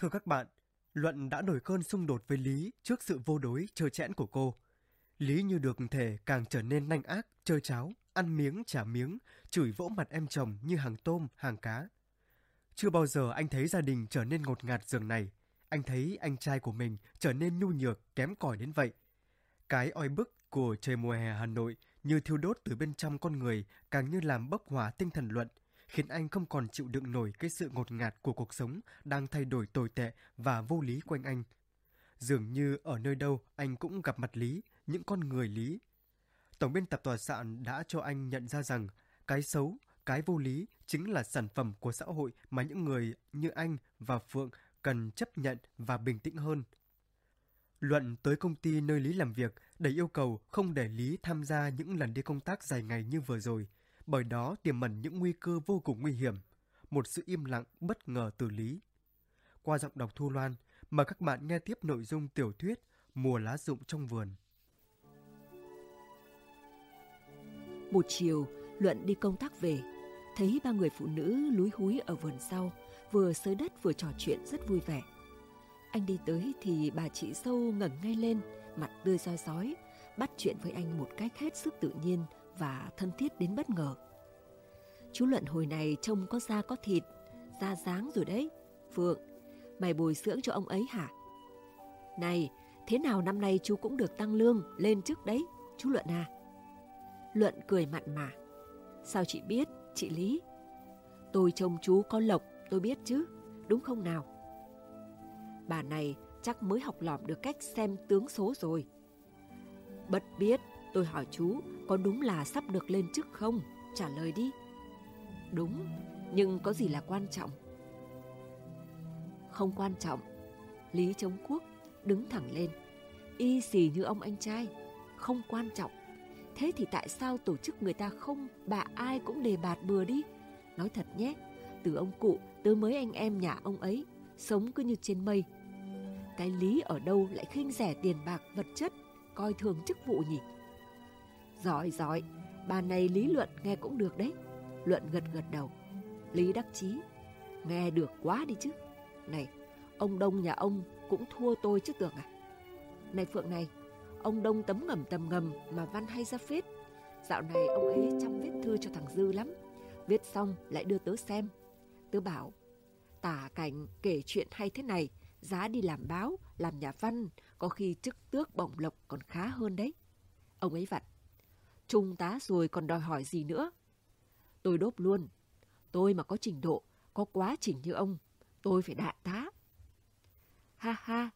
Thưa các bạn, Luận đã nổi cơn xung đột với Lý trước sự vô đối trơ chẽn của cô. Lý như được thể càng trở nên nanh ác, chơi cháo, ăn miếng trả miếng, chửi vỗ mặt em chồng như hàng tôm, hàng cá. Chưa bao giờ anh thấy gia đình trở nên ngột ngạt giường này. Anh thấy anh trai của mình trở nên nhu nhược, kém cỏi đến vậy. Cái oi bức của trời mùa hè Hà Nội như thiêu đốt từ bên trong con người càng như làm bốc hỏa tinh thần luận, khiến anh không còn chịu đựng nổi cái sự ngột ngạt của cuộc sống đang thay đổi tồi tệ và vô lý quanh anh. Dường như ở nơi đâu anh cũng gặp mặt Lý, những con người Lý. Tổng biên tập tòa soạn đã cho anh nhận ra rằng cái xấu, cái vô lý chính là sản phẩm của xã hội mà những người như anh và Phượng cần chấp nhận và bình tĩnh hơn. Luận tới công ty nơi Lý làm việc để yêu cầu không để Lý tham gia những lần đi công tác dài ngày như vừa rồi, bởi đó tiềm ẩn những nguy cơ vô cùng nguy hiểm. Một sự im lặng bất ngờ từ Lý. Qua giọng đọc Thu Loan, mời các bạn nghe tiếp nội dung tiểu thuyết Mùa lá rụng trong vườn. Một chiều, Luận đi công tác về, thấy ba người phụ nữ lúi húi ở vườn sau, vừa sới đất vừa trò chuyện rất vui vẻ. Anh đi tới thì bà chị sâu ngẩng ngay lên, mặt tươi soi sói, bắt chuyện với anh một cách hết sức tự nhiên và thân thiết đến bất ngờ. Chú Luận hồi này trông có da có thịt, da dáng rồi đấy. Phượng, mày bồi dưỡng cho ông ấy hả? Này, thế nào năm nay chú cũng được tăng lương lên trước đấy, chú Luận à? Luận cười mặn mà. Sao chị biết, chị Lý? Tôi trông chú có lộc, tôi biết chứ, đúng không nào? Bà này chắc mới học lỏm được cách xem tướng số rồi. Bất biết, tôi hỏi chú có đúng là sắp được lên chức không? Trả lời đi. Đúng, nhưng có gì là quan trọng? Không quan trọng. Lý chống quốc đứng thẳng lên. Y xì như ông anh trai. Không quan trọng. Thế thì tại sao tổ chức người ta không bà ai cũng đề bạt bừa đi? Nói thật nhé, từ ông cụ tới mới anh em nhà ông ấy, sống cứ như trên mây. Cái lý ở đâu lại khinh rẻ tiền bạc vật chất, coi thường chức vụ nhỉ? Giỏi giỏi, bà này lý luận nghe cũng được đấy. Luận gật gật đầu. Lý đắc chí, nghe được quá đi chứ. Này, ông Đông nhà ông cũng thua tôi chứ tưởng à? Này Phượng này, ông Đông tấm ngầm tầm ngầm mà văn hay ra phết. Dạo này ông ấy chăm viết thư cho thằng Dư lắm. Viết xong lại đưa tớ xem. Tớ bảo, tả cảnh kể chuyện hay thế này, giá đi làm báo, làm nhà văn, có khi chức tước bổng lộc còn khá hơn đấy. Ông ấy vặn, trung tá rồi còn đòi hỏi gì nữa? Tôi đốt luôn. Tôi mà có trình độ, có quá trình như ông, tôi phải đại tá. Ha ha.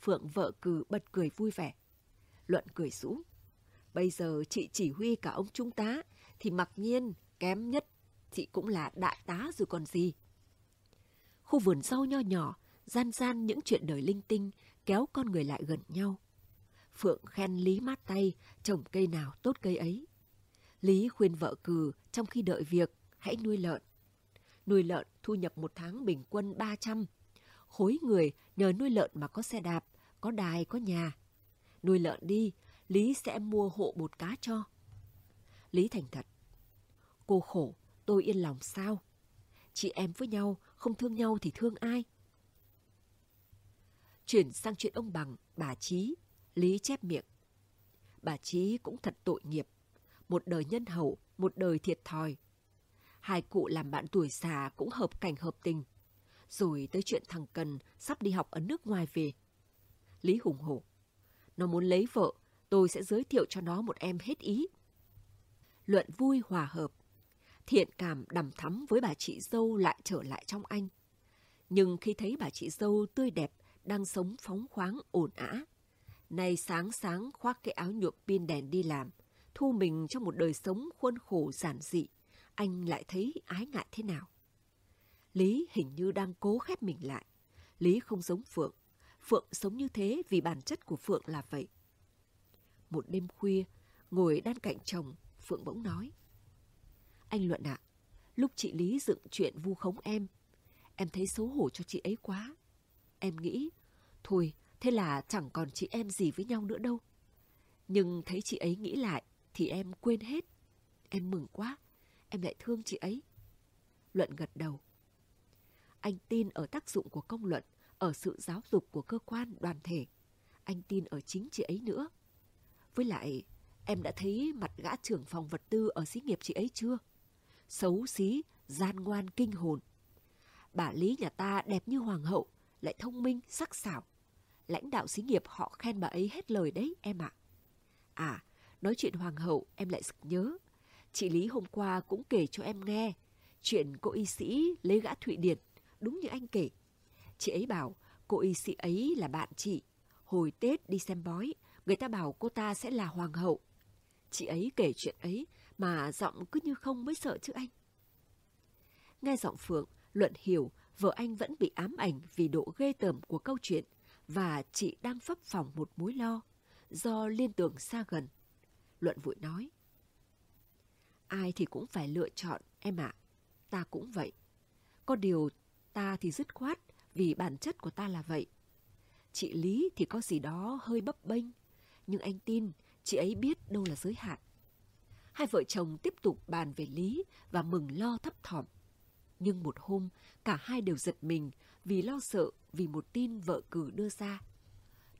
Phượng vợ cử bật cười vui vẻ. Luận cười rũ. Bây giờ chị chỉ huy cả ông trung tá, thì mặc nhiên kém nhất chị cũng là đại tá rồi còn gì. Khu vườn rau nho nhỏ, gian gian những chuyện đời linh tinh kéo con người lại gần nhau. Phượng khen Lý mát tay, trồng cây nào tốt cây ấy. Lý khuyên vợ cừ trong khi đợi việc, hãy nuôi lợn. Nuôi lợn thu nhập một tháng bình quân 300. Khối người nhờ nuôi lợn mà có xe đạp, có đài, có nhà. Nuôi lợn đi, Lý sẽ mua hộ bột cá cho. Lý thành thật. Cô khổ, tôi yên lòng sao? Chị em với nhau, không thương nhau thì thương ai? Chuyển sang chuyện ông Bằng, bà Trí, Lý chép miệng. Bà Trí cũng thật tội nghiệp. Một đời nhân hậu, một đời thiệt thòi. Hai cụ làm bạn tuổi già cũng hợp cảnh hợp tình. Rồi tới chuyện thằng Cần sắp đi học ở nước ngoài về. Lý hùng hổ. Nó muốn lấy vợ, tôi sẽ giới thiệu cho nó một em hết ý. Luận vui hòa hợp. Thiện cảm đầm thắm với bà chị dâu lại trở lại trong anh. Nhưng khi thấy bà chị dâu tươi đẹp, đang sống phóng khoáng ổn ả, Nay sáng sáng khoác cái áo nhuộm pin đèn đi làm, thu mình trong một đời sống khuôn khổ giản dị, anh lại thấy ái ngại thế nào. Lý hình như đang cố khép mình lại. Lý không giống Phượng. Phượng sống như thế vì bản chất của Phượng là vậy. Một đêm khuya, ngồi đan cạnh chồng, Phượng bỗng nói. Anh Luận ạ, lúc chị Lý dựng chuyện vu khống em, em thấy xấu hổ cho chị ấy quá. Em nghĩ, thôi Thế là chẳng còn chị em gì với nhau nữa đâu. Nhưng thấy chị ấy nghĩ lại thì em quên hết. Em mừng quá, em lại thương chị ấy. Luận gật đầu. Anh tin ở tác dụng của công luận, ở sự giáo dục của cơ quan, đoàn thể. Anh tin ở chính chị ấy nữa. Với lại, em đã thấy mặt gã trưởng phòng vật tư ở xí nghiệp chị ấy chưa? Xấu xí, gian ngoan kinh hồn. Bà Lý nhà ta đẹp như hoàng hậu, lại thông minh, sắc sảo. Lãnh đạo xí nghiệp họ khen bà ấy hết lời đấy em ạ. À. à, nói chuyện hoàng hậu em lại sực nhớ. Chị Lý hôm qua cũng kể cho em nghe chuyện cô y sĩ lấy gã Thụy Điển, đúng như anh kể. Chị ấy bảo cô y sĩ ấy là bạn chị. Hồi Tết đi xem bói, người ta bảo cô ta sẽ là hoàng hậu. Chị ấy kể chuyện ấy mà giọng cứ như không mới sợ chứ anh. Nghe giọng Phượng, Luận hiểu vợ anh vẫn bị ám ảnh vì độ ghê tởm của câu chuyện và chị đang phấp phòng một mối lo do liên tưởng xa gần. Luận vội nói. Ai thì cũng phải lựa chọn, em ạ. Ta cũng vậy. Có điều ta thì dứt khoát vì bản chất của ta là vậy. Chị Lý thì có gì đó hơi bấp bênh, nhưng anh tin chị ấy biết đâu là giới hạn. Hai vợ chồng tiếp tục bàn về Lý và mừng lo thấp thỏm. Nhưng một hôm, cả hai đều giật mình vì lo sợ vì một tin vợ cử đưa ra.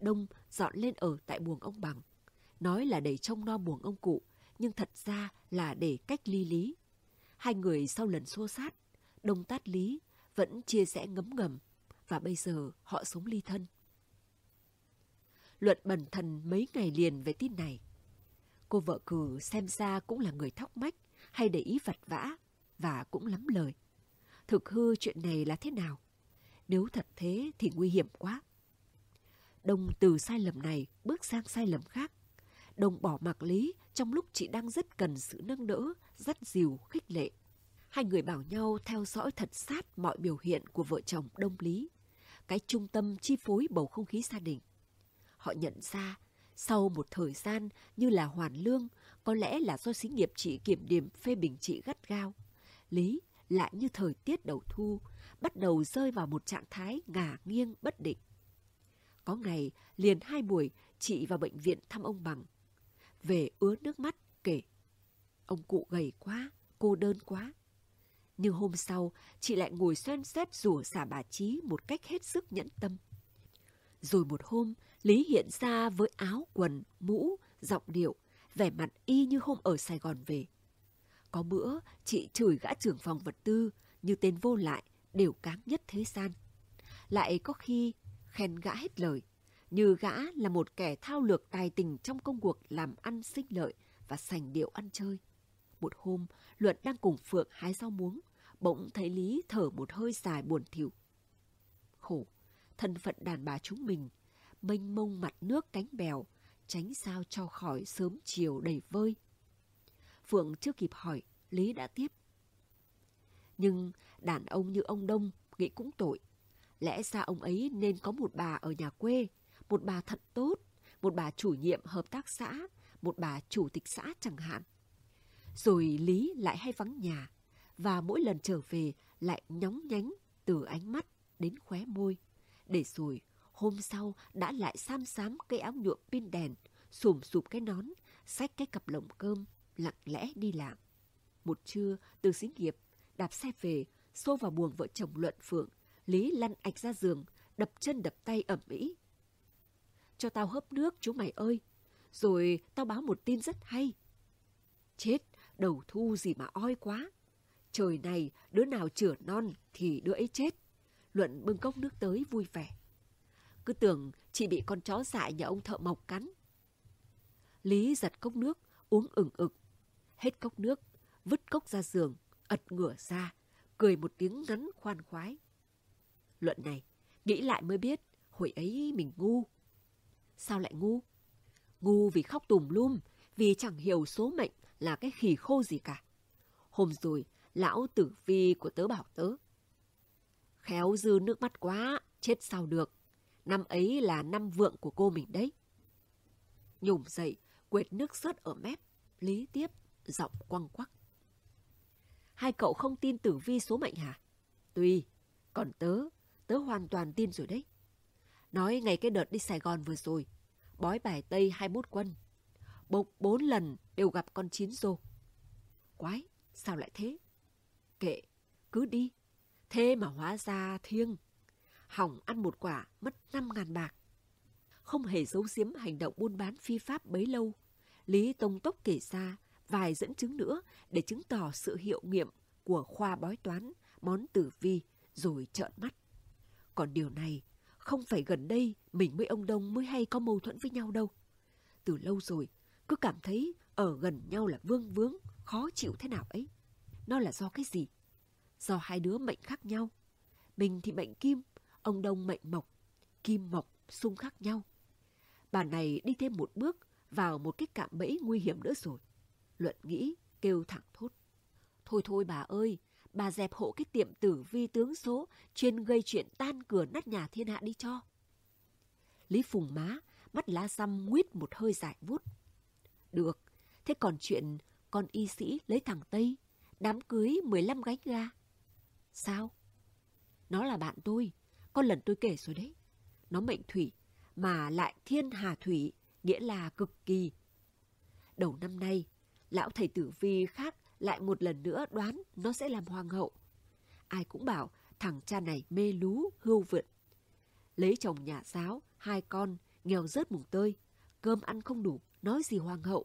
Đông dọn lên ở tại buồng ông Bằng. Nói là để trông no buồng ông cụ, nhưng thật ra là để cách ly Lý. Hai người sau lần xô sát, Đông tát Lý vẫn chia sẻ ngấm ngầm và bây giờ họ sống ly thân. Luận bần thần mấy ngày liền về tin này. Cô vợ cử xem ra cũng là người thóc mách hay để ý vật vã và cũng lắm lời. Thực hư chuyện này là thế nào? Nếu thật thế thì nguy hiểm quá. Đông từ sai lầm này bước sang sai lầm khác. Đông bỏ mặc Lý trong lúc chị đang rất cần sự nâng đỡ, dắt dìu, khích lệ. Hai người bảo nhau theo dõi thật sát mọi biểu hiện của vợ chồng Đông Lý. Cái trung tâm chi phối bầu không khí gia đình. Họ nhận ra, sau một thời gian như là hoàn lương, có lẽ là do xí nghiệp chị kiểm điểm phê bình chị gắt gao. Lý lại như thời tiết đầu thu, bắt đầu rơi vào một trạng thái ngả nghiêng bất định. Có ngày, liền hai buổi, chị vào bệnh viện thăm ông Bằng. Về ứa nước mắt, kể. Ông cụ gầy quá, cô đơn quá. Nhưng hôm sau, chị lại ngồi xoen xét rủa xả bà Trí một cách hết sức nhẫn tâm. Rồi một hôm, Lý hiện ra với áo, quần, mũ, giọng điệu, vẻ mặt y như hôm ở Sài Gòn về. Có bữa, chị chửi gã trưởng phòng vật tư, như tên vô lại, đều cáng nhất thế gian. Lại có khi khen gã hết lời, như gã là một kẻ thao lược tài tình trong công cuộc làm ăn sinh lợi và sành điệu ăn chơi. Một hôm, Luận đang cùng Phượng hái rau muống, bỗng thấy Lý thở một hơi dài buồn thiểu. Khổ, thân phận đàn bà chúng mình, mênh mông mặt nước cánh bèo, tránh sao cho khỏi sớm chiều đầy vơi. Phượng chưa kịp hỏi, Lý đã tiếp. Nhưng đàn ông như ông Đông nghĩ cũng tội. Lẽ ra ông ấy nên có một bà ở nhà quê, một bà thật tốt, một bà chủ nhiệm hợp tác xã, một bà chủ tịch xã chẳng hạn. Rồi Lý lại hay vắng nhà, và mỗi lần trở về lại nhóng nhánh từ ánh mắt đến khóe môi. Để rồi hôm sau đã lại sam xám cái áo nhuộm pin đèn, sùm sụp cái nón, xách cái cặp lồng cơm, lặng lẽ đi làm. Một trưa, từ xí nghiệp, đạp xe về, xô vào buồng vợ chồng Luận Phượng, Lý lăn ạch ra giường, đập chân đập tay ẩm ĩ. Cho tao hớp nước, chú mày ơi. Rồi tao báo một tin rất hay. Chết, đầu thu gì mà oi quá. Trời này, đứa nào chửa non thì đứa ấy chết. Luận bưng cốc nước tới vui vẻ. Cứ tưởng chị bị con chó dại nhà ông thợ mộc cắn. Lý giật cốc nước, uống ửng ực. Hết cốc nước, vứt cốc ra giường, ật ngửa ra, cười một tiếng ngắn khoan khoái. Luận này, nghĩ lại mới biết, hồi ấy mình ngu. Sao lại ngu? Ngu vì khóc tùm lum, vì chẳng hiểu số mệnh là cái khỉ khô gì cả. Hôm rồi, lão tử vi của tớ bảo tớ. Khéo dư nước mắt quá, chết sao được. Năm ấy là năm vượng của cô mình đấy. Nhổm dậy, quệt nước sớt ở mép, lý tiếp, giọng quăng quắc. Hai cậu không tin tử vi số mệnh hả? Tùy, còn tớ, tớ hoàn toàn tin rồi đấy. Nói ngày cái đợt đi Sài Gòn vừa rồi, bói bài Tây 21 quân. Bộc bốn lần đều gặp con chín rô. Quái, sao lại thế? Kệ, cứ đi. Thế mà hóa ra thiêng. Hỏng ăn một quả mất 5 ngàn bạc. Không hề giấu giếm hành động buôn bán phi pháp bấy lâu. Lý Tông Tốc kể ra vài dẫn chứng nữa để chứng tỏ sự hiệu nghiệm của khoa bói toán, món tử vi, rồi trợn mắt. Còn điều này, không phải gần đây mình với ông Đông mới hay có mâu thuẫn với nhau đâu. Từ lâu rồi, cứ cảm thấy ở gần nhau là vương vướng, khó chịu thế nào ấy. Nó là do cái gì? Do hai đứa mệnh khác nhau. Mình thì mệnh kim, ông Đông mệnh mộc. Kim mộc xung khác nhau. Bà này đi thêm một bước vào một cái cạm bẫy nguy hiểm nữa rồi. Luận nghĩ, kêu thẳng thốt. Thôi thôi bà ơi, bà dẹp hộ cái tiệm tử vi tướng số chuyên gây chuyện tan cửa nát nhà thiên hạ đi cho. Lý Phùng má, mắt lá xăm nguyết một hơi dài vút. Được, thế còn chuyện con y sĩ lấy thằng Tây, đám cưới 15 gánh ga. Sao? Nó là bạn tôi, con lần tôi kể rồi đấy. Nó mệnh thủy, mà lại thiên hà thủy, nghĩa là cực kỳ. Đầu năm nay, lão thầy tử vi khác lại một lần nữa đoán nó sẽ làm hoàng hậu. Ai cũng bảo thằng cha này mê lú, hưu vượt. Lấy chồng nhà giáo, hai con, nghèo rớt mùng tơi, cơm ăn không đủ, nói gì hoàng hậu.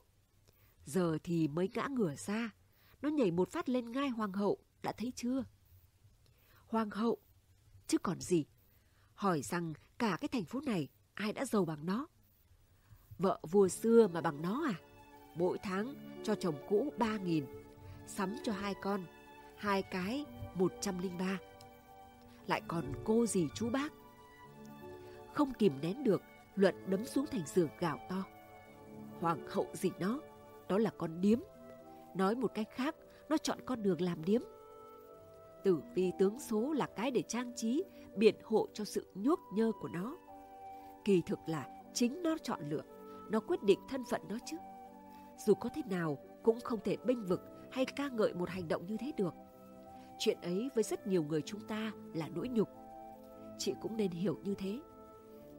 Giờ thì mới ngã ngửa ra, nó nhảy một phát lên ngai hoàng hậu, đã thấy chưa? Hoàng hậu, chứ còn gì. Hỏi rằng cả cái thành phố này ai đã giàu bằng nó? Vợ vua xưa mà bằng nó à? Mỗi tháng cho chồng cũ ba nghìn, sắm cho hai con, hai cái một trăm linh ba. Lại còn cô gì chú bác. Không kìm nén được, Luận đấm xuống thành giường gào to. Hoàng hậu gì nó, đó là con điếm. Nói một cách khác, nó chọn con đường làm điếm. Tử vi tướng số là cái để trang trí, biện hộ cho sự nhuốc nhơ của nó. Kỳ thực là chính nó chọn lựa, nó quyết định thân phận nó chứ. Dù có thế nào cũng không thể bênh vực hay ca ngợi một hành động như thế được. Chuyện ấy với rất nhiều người chúng ta là nỗi nhục. Chị cũng nên hiểu như thế.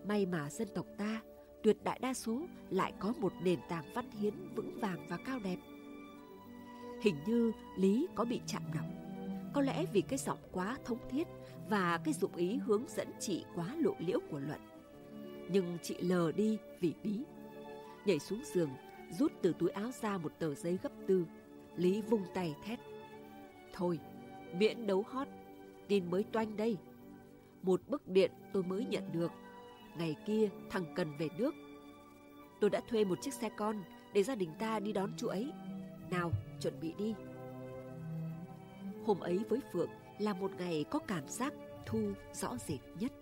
May mà dân tộc ta, tuyệt đại đa số lại có một nền tảng văn hiến vững vàng và cao đẹp. Hình như Lý có bị chạm động Có lẽ vì cái giọng quá thống thiết và cái dụng ý hướng dẫn chị quá lộ liễu của Luận. Nhưng chị lờ đi vì bí. Nhảy xuống giường, rút từ túi áo ra một tờ giấy gấp tư. Lý vung tay thét. Thôi, miễn đấu hot, tin mới toanh đây. Một bức điện tôi mới nhận được. Ngày kia thằng cần về nước. Tôi đã thuê một chiếc xe con để gia đình ta đi đón chú ấy. Nào, chuẩn bị đi. Hôm ấy với Phượng là một ngày có cảm giác thu rõ rệt nhất.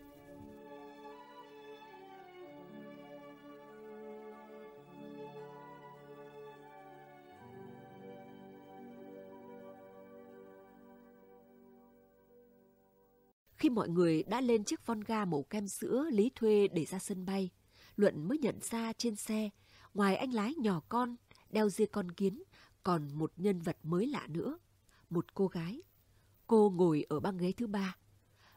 Khi mọi người đã lên chiếc von ga màu kem sữa Lý thuê để ra sân bay, Luận mới nhận ra trên xe, ngoài anh lái nhỏ con, đeo dê con kiến, còn một nhân vật mới lạ nữa. Một cô gái. Cô ngồi ở băng ghế thứ ba.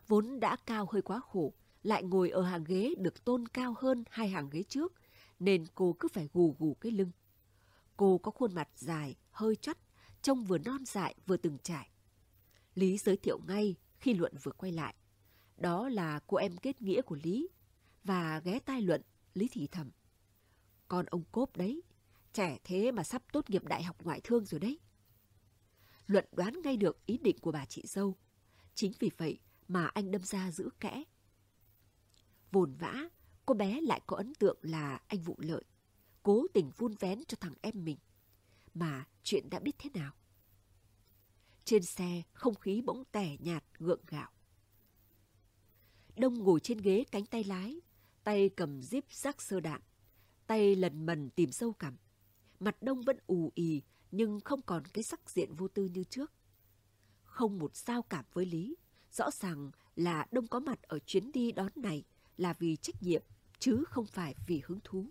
Vốn đã cao hơi quá khổ, lại ngồi ở hàng ghế được tôn cao hơn hai hàng ghế trước, nên cô cứ phải gù gù cái lưng. Cô có khuôn mặt dài, hơi chắt, trông vừa non dại vừa từng trải. Lý giới thiệu ngay khi Luận vừa quay lại. Đó là cô em kết nghĩa của Lý. Và ghé tai Luận, Lý thì thầm. Con ông cốp đấy, trẻ thế mà sắp tốt nghiệp đại học ngoại thương rồi đấy. Luận đoán ngay được ý định của bà chị dâu. Chính vì vậy mà anh đâm ra giữ kẽ. Vồn vã, cô bé lại có ấn tượng là anh vụ lợi. Cố tình vun vén cho thằng em mình. Mà chuyện đã biết thế nào? Trên xe, không khí bỗng tẻ nhạt, gượng gạo. Đông ngồi trên ghế cánh tay lái, tay cầm díp rác sơ đạn, tay lần mần tìm sâu cằm. Mặt đông vẫn ù ì, nhưng không còn cái sắc diện vô tư như trước. Không một sao cảm với Lý, rõ ràng là Đông có mặt ở chuyến đi đón này là vì trách nhiệm, chứ không phải vì hứng thú.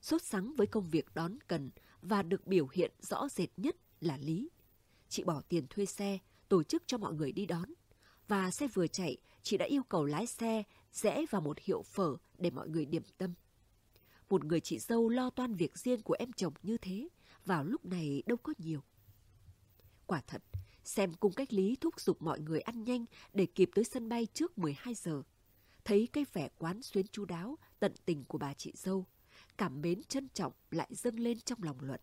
Sốt sắng với công việc đón cần và được biểu hiện rõ rệt nhất là Lý. Chị bỏ tiền thuê xe, tổ chức cho mọi người đi đón. Và xe vừa chạy, chị đã yêu cầu lái xe rẽ vào một hiệu phở để mọi người điểm tâm. Một người chị dâu lo toan việc riêng của em chồng như thế, vào lúc này đâu có nhiều. Quả thật, Xem cung cách Lý thúc giục mọi người ăn nhanh để kịp tới sân bay trước 12 giờ. Thấy cái vẻ quán xuyến chu đáo, tận tình của bà chị dâu, cảm mến trân trọng lại dâng lên trong lòng Luận.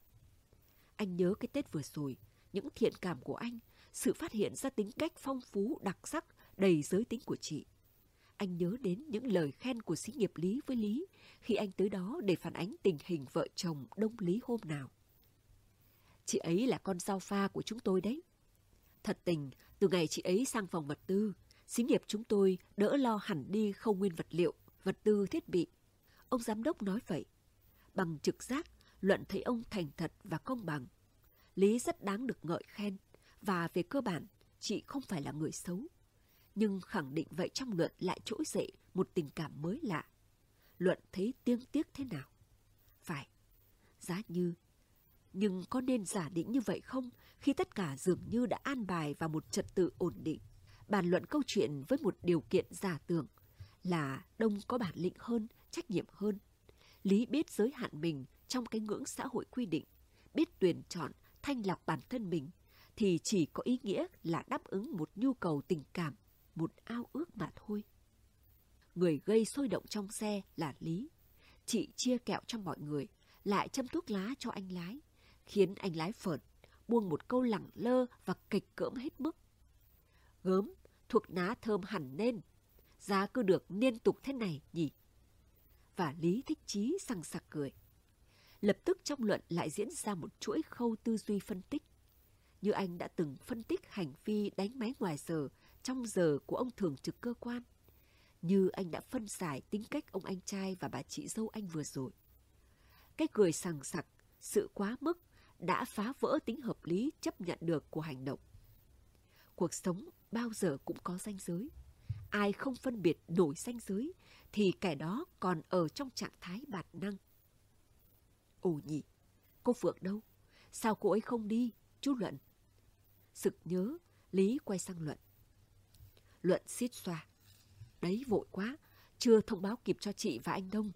Anh nhớ cái Tết vừa rồi, những thiện cảm của anh, sự phát hiện ra tính cách phong phú, đặc sắc, đầy giới tính của chị. Anh nhớ đến những lời khen của sĩ nghiệp Lý với Lý khi anh tới đó để phản ánh tình hình vợ chồng đông Lý hôm nào. Chị ấy là con giao pha của chúng tôi đấy. Thật tình, từ ngày chị ấy sang phòng vật tư, xí nghiệp chúng tôi đỡ lo hẳn đi khâu nguyên vật liệu, vật tư thiết bị. Ông giám đốc nói vậy. Bằng trực giác, Luận thấy ông thành thật và công bằng. Lý rất đáng được ngợi khen, và về cơ bản, chị không phải là người xấu. Nhưng khẳng định vậy trong Luận lại trỗi dậy một tình cảm mới lạ. Luận thấy tiếng tiếc thế nào? Phải, giá như nhưng có nên giả định như vậy không khi tất cả dường như đã an bài vào một trật tự ổn định? Bàn luận câu chuyện với một điều kiện giả tưởng là Đông có bản lĩnh hơn, trách nhiệm hơn. Lý biết giới hạn mình trong cái ngưỡng xã hội quy định, biết tuyển chọn, thanh lọc bản thân mình, thì chỉ có ý nghĩa là đáp ứng một nhu cầu tình cảm, một ao ước mà thôi. Người gây sôi động trong xe là Lý. Chị chia kẹo cho mọi người, lại châm thuốc lá cho anh lái khiến anh lái phợt, buông một câu lẳng lơ và kịch cỡm hết mức. Gớm, thuộc ná thơm hẳn nên, giá cứ được liên tục thế này nhỉ? Và Lý Thích Chí sằng sặc cười. Lập tức trong luận lại diễn ra một chuỗi khâu tư duy phân tích. Như anh đã từng phân tích hành vi đánh máy ngoài giờ trong giờ của ông thường trực cơ quan. Như anh đã phân giải tính cách ông anh trai và bà chị dâu anh vừa rồi. Cái cười sằng sặc, sự quá mức đã phá vỡ tính hợp lý chấp nhận được của hành động. Cuộc sống bao giờ cũng có ranh giới. Ai không phân biệt nổi ranh giới thì kẻ đó còn ở trong trạng thái bản năng. Ồ nhỉ, cô Phượng đâu? Sao cô ấy không đi? Chú Luận. Sực nhớ, Lý quay sang Luận. Luận xít xoa. Đấy vội quá, chưa thông báo kịp cho chị và anh Đông.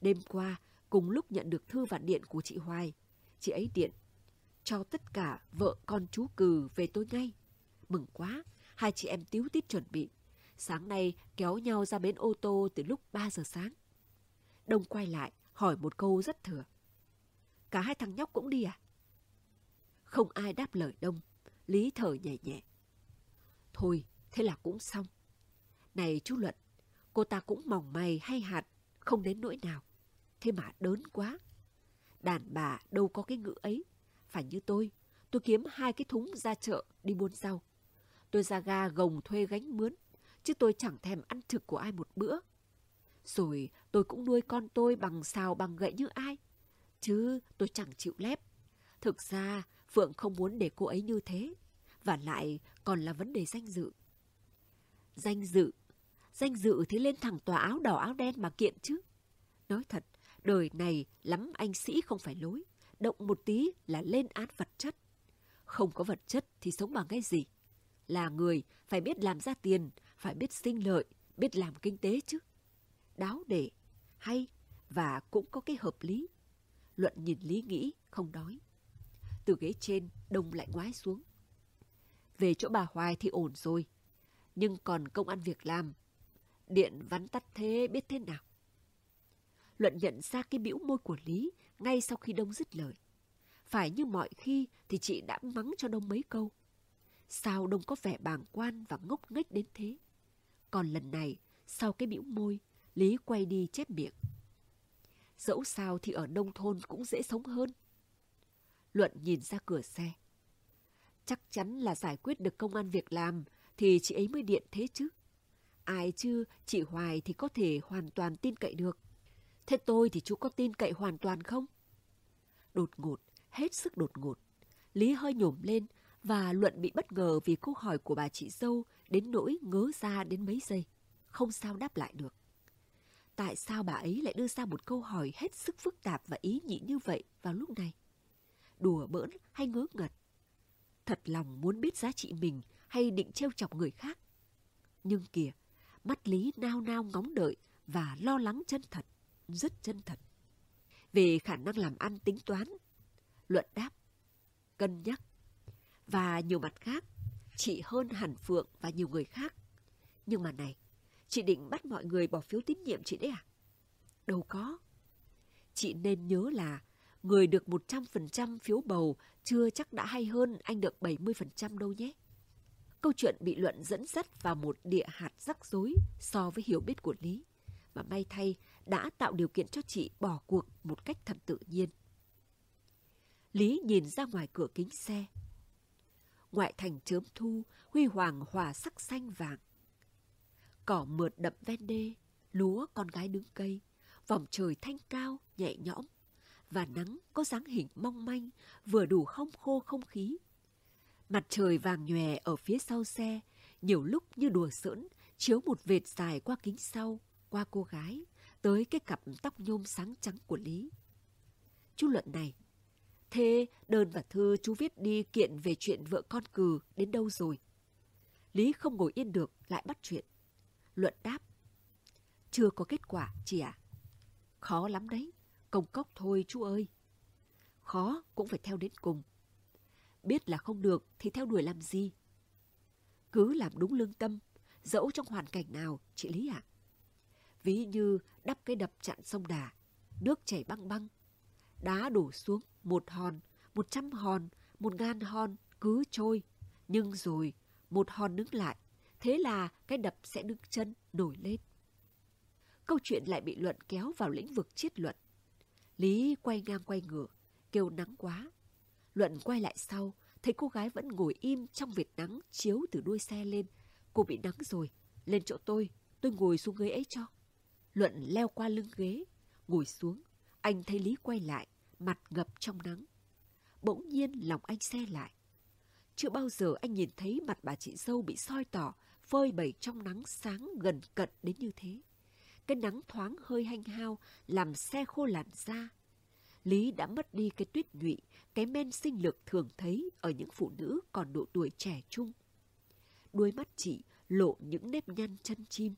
Đêm qua, cùng lúc nhận được thư và điện của chị Hoài, chị ấy điện. Cho tất cả vợ con chú cừ về tôi ngay. Mừng quá, hai chị em tiếu tít chuẩn bị. Sáng nay kéo nhau ra bến ô tô từ lúc 3 giờ sáng. Đông quay lại, hỏi một câu rất thừa. Cả hai thằng nhóc cũng đi à? Không ai đáp lời Đông, Lý thở nhẹ nhẹ. Thôi, thế là cũng xong. Này chú Luận, cô ta cũng mỏng mày hay hạt, không đến nỗi nào. Thế mà đớn quá. Đàn bà đâu có cái ngữ ấy. Phải như tôi, tôi kiếm hai cái thúng ra chợ đi buôn rau. Tôi ra ga gồng thuê gánh mướn, chứ tôi chẳng thèm ăn thực của ai một bữa. Rồi tôi cũng nuôi con tôi bằng xào bằng gậy như ai. Chứ tôi chẳng chịu lép. Thực ra Phượng không muốn để cô ấy như thế. Và lại còn là vấn đề danh dự. Danh dự? Danh dự thì lên thẳng tòa áo đỏ áo đen mà kiện chứ. Nói thật, Đời này lắm anh sĩ không phải lối, động một tí là lên án vật chất. Không có vật chất thì sống bằng cái gì? Là người phải biết làm ra tiền, phải biết sinh lợi, biết làm kinh tế chứ. Đáo để, hay và cũng có cái hợp lý. Luận nhìn lý nghĩ, không đói. Từ ghế trên, đông lại ngoái xuống. Về chỗ bà Hoài thì ổn rồi. Nhưng còn công ăn việc làm. Điện vắn tắt thế biết thế nào. Luận nhận ra cái bĩu môi của Lý ngay sau khi Đông dứt lời. Phải như mọi khi thì chị đã mắng cho Đông mấy câu. Sao Đông có vẻ bàng quan và ngốc nghếch đến thế? Còn lần này, sau cái bĩu môi, Lý quay đi chép miệng. Dẫu sao thì ở nông thôn cũng dễ sống hơn. Luận nhìn ra cửa xe. Chắc chắn là giải quyết được công an việc làm thì chị ấy mới điện thế chứ. Ai chứ, chị Hoài thì có thể hoàn toàn tin cậy được. Thế tôi thì chú có tin cậy hoàn toàn không? Đột ngột, hết sức đột ngột. Lý hơi nhổm lên và Luận bị bất ngờ vì câu hỏi của bà chị dâu đến nỗi ngớ ra đến mấy giây. Không sao đáp lại được. Tại sao bà ấy lại đưa ra một câu hỏi hết sức phức tạp và ý nhị như vậy vào lúc này? Đùa bỡn hay ngớ ngật? Thật lòng muốn biết giá trị mình hay định trêu chọc người khác? Nhưng kìa, mắt Lý nao nao ngóng đợi và lo lắng chân thật rất chân thật. Về khả năng làm ăn tính toán, luận đáp, cân nhắc và nhiều mặt khác chị hơn hẳn Phượng và nhiều người khác. Nhưng mà này, chị định bắt mọi người bỏ phiếu tín nhiệm chị đấy à? Đâu có. Chị nên nhớ là người được 100% phiếu bầu chưa chắc đã hay hơn anh được 70% đâu nhé. Câu chuyện bị luận dẫn dắt vào một địa hạt rắc rối so với hiểu biết của Lý, mà may thay đã tạo điều kiện cho chị bỏ cuộc một cách thật tự nhiên. Lý nhìn ra ngoài cửa kính xe. Ngoại thành chớm thu, huy hoàng hòa sắc xanh vàng. Cỏ mượt đậm ven đê, lúa con gái đứng cây, vòng trời thanh cao, nhẹ nhõm, và nắng có dáng hình mong manh, vừa đủ không khô không khí. Mặt trời vàng nhòe ở phía sau xe, nhiều lúc như đùa giỡn, chiếu một vệt dài qua kính sau, qua cô gái, tới cái cặp tóc nhôm sáng trắng của Lý. Chú Luận này, thế đơn và thư chú viết đi kiện về chuyện vợ con cừ đến đâu rồi? Lý không ngồi yên được, lại bắt chuyện. Luận đáp, chưa có kết quả, chị ạ. À? Khó lắm đấy, công cốc thôi chú ơi. Khó cũng phải theo đến cùng. Biết là không được thì theo đuổi làm gì? Cứ làm đúng lương tâm, dẫu trong hoàn cảnh nào, chị Lý ạ. À? Ví như đắp cái đập chặn sông Đà, nước chảy băng băng. Đá đổ xuống một hòn, một trăm hòn, một ngàn hòn cứ trôi. Nhưng rồi một hòn đứng lại, thế là cái đập sẽ đứng chân nổi lên. Câu chuyện lại bị luận kéo vào lĩnh vực triết luận. Lý quay ngang quay ngửa, kêu nắng quá. Luận quay lại sau, thấy cô gái vẫn ngồi im trong vệt nắng chiếu từ đuôi xe lên. Cô bị nắng rồi, lên chỗ tôi, tôi ngồi xuống ghế ấy cho. Luận leo qua lưng ghế, ngồi xuống. Anh thấy Lý quay lại, mặt ngập trong nắng. Bỗng nhiên lòng anh xe lại. Chưa bao giờ anh nhìn thấy mặt bà chị dâu bị soi tỏ, phơi bày trong nắng sáng gần cận đến như thế. Cái nắng thoáng hơi hanh hao, làm xe khô làn da. Lý đã mất đi cái tuyết nhụy, cái men sinh lực thường thấy ở những phụ nữ còn độ tuổi trẻ trung. Đuôi mắt chị lộ những nếp nhăn chân chim.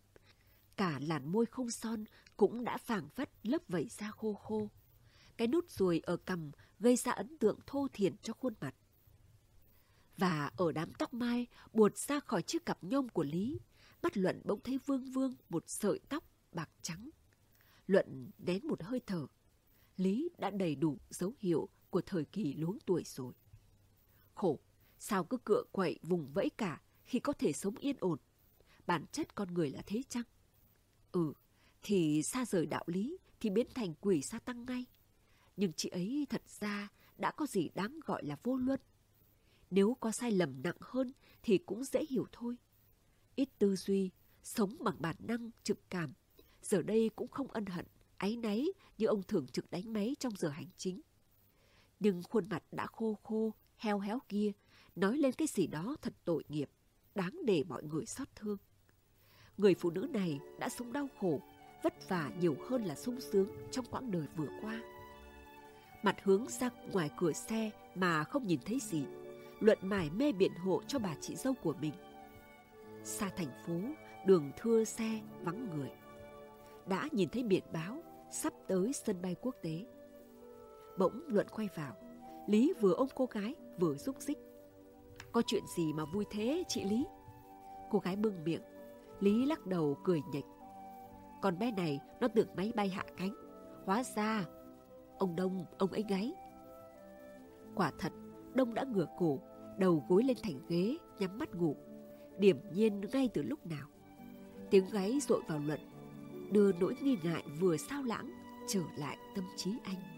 Cả làn môi không son cũng đã phảng phất lớp vẩy da khô khô. Cái nút ruồi ở cằm gây ra ấn tượng thô thiển cho khuôn mặt. Và ở đám tóc mai buột ra khỏi chiếc cặp nhôm của Lý, bắt Luận bỗng thấy vương vương một sợi tóc bạc trắng. Luận đến một hơi thở. Lý đã đầy đủ dấu hiệu của thời kỳ luống tuổi rồi. Khổ, sao cứ cựa quậy vùng vẫy cả khi có thể sống yên ổn? Bản chất con người là thế chăng? Ừ, thì xa rời đạo lý thì biến thành quỷ sa tăng ngay. Nhưng chị ấy thật ra đã có gì đáng gọi là vô luân. Nếu có sai lầm nặng hơn thì cũng dễ hiểu thôi. Ít tư duy, sống bằng bản năng, trực cảm giờ đây cũng không ân hận, áy náy như ông thường trực đánh máy trong giờ hành chính. Nhưng khuôn mặt đã khô khô, heo héo kia, nói lên cái gì đó thật tội nghiệp, đáng để mọi người xót thương. Người phụ nữ này đã sống đau khổ, vất vả nhiều hơn là sung sướng trong quãng đời vừa qua. Mặt hướng ra ngoài cửa xe mà không nhìn thấy gì, luận mải mê biện hộ cho bà chị dâu của mình. Xa thành phố, đường thưa xe, vắng người đã nhìn thấy biển báo sắp tới sân bay quốc tế. Bỗng Luận quay vào, Lý vừa ôm cô gái vừa rúc rích. Có chuyện gì mà vui thế chị Lý? Cô gái bưng miệng, Lý lắc đầu cười nhệch. Con bé này nó tưởng máy bay hạ cánh, hóa ra ông Đông, ông ấy gáy. Quả thật, Đông đã ngửa cổ, đầu gối lên thành ghế, nhắm mắt ngủ, điểm nhiên ngay từ lúc nào. Tiếng gáy rội vào Luận đưa nỗi nghi ngại vừa sao lãng trở lại tâm trí anh.